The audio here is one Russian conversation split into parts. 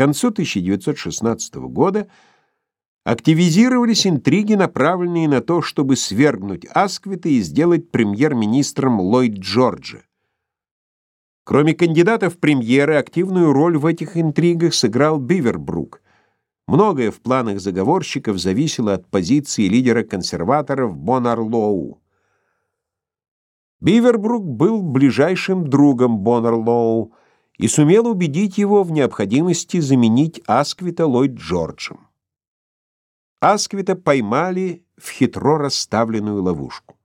концу 1916 года активизировались интриги, направленные на то, чтобы свергнуть Асквита и сделать премьер-министром Ллойд Джорджа. Кроме кандидатов в премьеры, активную роль в этих интригах сыграл Бивербрук. Многое в планах заговорщиков зависело от позиции лидера консерваторов Бонарлоу. Бивербрук был ближайшим другом Бонарлоу и сумел убедить его в необходимости заменить Асквита Ллойд Джорджем. Асквита поймали в хитро расставленную ловушку.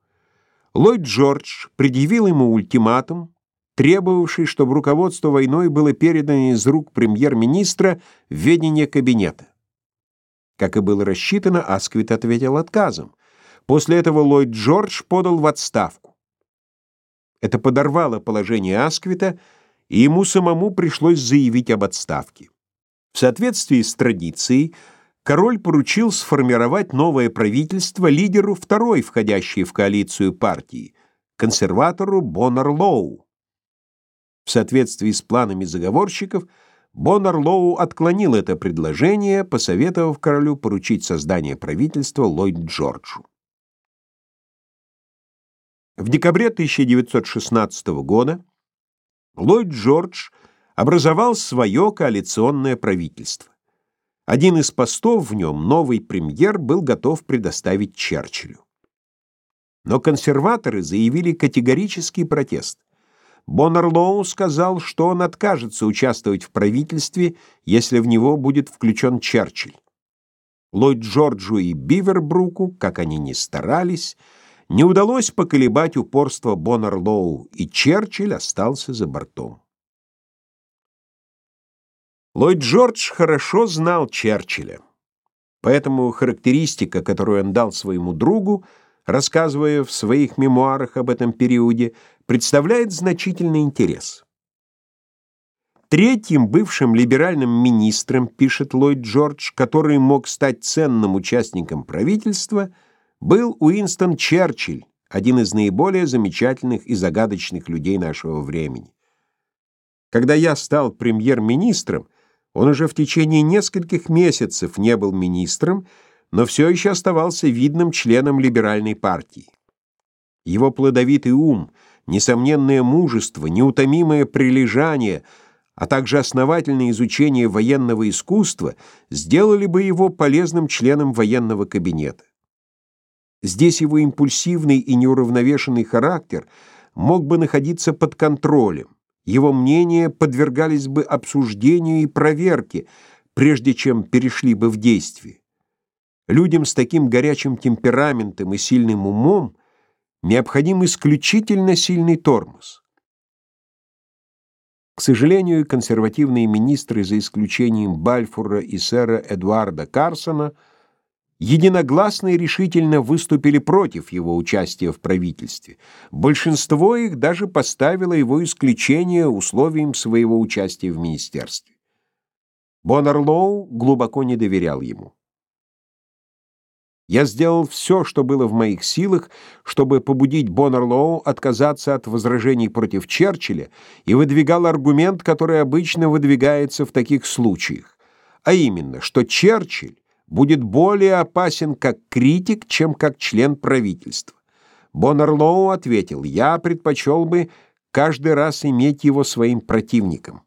Ллойд Джордж предъявил ему ультиматум, требовавший, чтобы руководство войной было передано из рук премьер-министра в ведение кабинета. Как и было рассчитано, Асквит ответил отказом. После этого Ллойд Джордж подал в отставку. Это подорвало положение Асквита, и ему самому пришлось заявить об отставке. В соответствии с традицией, король поручил сформировать новое правительство лидеру второй входящей в коалицию партии, консерватору Бонарлоу. В соответствии с планами заговорщиков, Бонарлоу отклонил это предложение, посоветовав королю поручить создание правительства Ллойд Джорджу. В декабре 1916 года Ллойд Джордж образовал свое коалиционное правительство. Один из постов в нем, новый премьер, был готов предоставить Черчиллю. Но консерваторы заявили категорический протест. Бонарлоу сказал, что он откажется участвовать в правительстве, если в него будет включен Черчилль. Ллойд Джорджу и Бивербруку, как они ни старались, не удалось поколебать упорство Бонарлоу, и Черчилль остался за бортом. Ллойд Джордж хорошо знал Черчилля, поэтому характеристика, которую он дал своему другу, рассказывая в своих мемуарах об этом периоде, представляет значительный интерес. Третьим бывшим либеральным министром, пишет Ллойд Джордж, который мог стать ценным участником правительства, был Уинстон Черчилль, один из наиболее замечательных и загадочных людей нашего времени. Когда я стал премьер-министром, он уже в течение нескольких месяцев не был министром, но все еще оставался видным членом либеральной партии. Его плодовитый ум, несомненное мужество, неутомимое прилежание, а также основательное изучение военного искусства сделали бы его полезным членом военного кабинета. Здесь его импульсивный и неуравновешенный характер мог бы находиться под контролем, его мнения подвергались бы обсуждению и проверке, прежде чем перешли бы в действие. Людям с таким горячим темпераментом и сильным умом необходим исключительно сильный тормоз. К сожалению, консервативные министры, за исключением Бальфура и сэра Эдуарда Карсона, единогласно и решительно выступили против его участия в правительстве. Большинство их даже поставило его исключение условием своего участия в министерстве. Бонарлоу глубоко не доверял ему. Я сделал все, что было в моих силах, чтобы побудить Боннерлоу отказаться от возражений против Черчилля и выдвигал аргумент, который обычно выдвигается в таких случаях, а именно, что Черчилль будет более опасен как критик, чем как член правительства. Боннерлоу ответил, я предпочел бы каждый раз иметь его своим противником.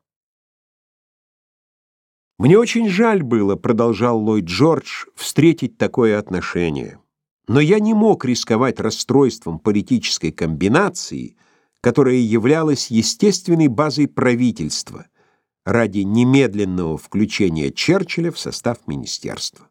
«Мне очень жаль было», — продолжал Ллойд Джордж, — «встретить такое отношение. Но я не мог рисковать расстройством политической комбинации, которая являлась естественной базой правительства ради немедленного включения Черчилля в состав министерства».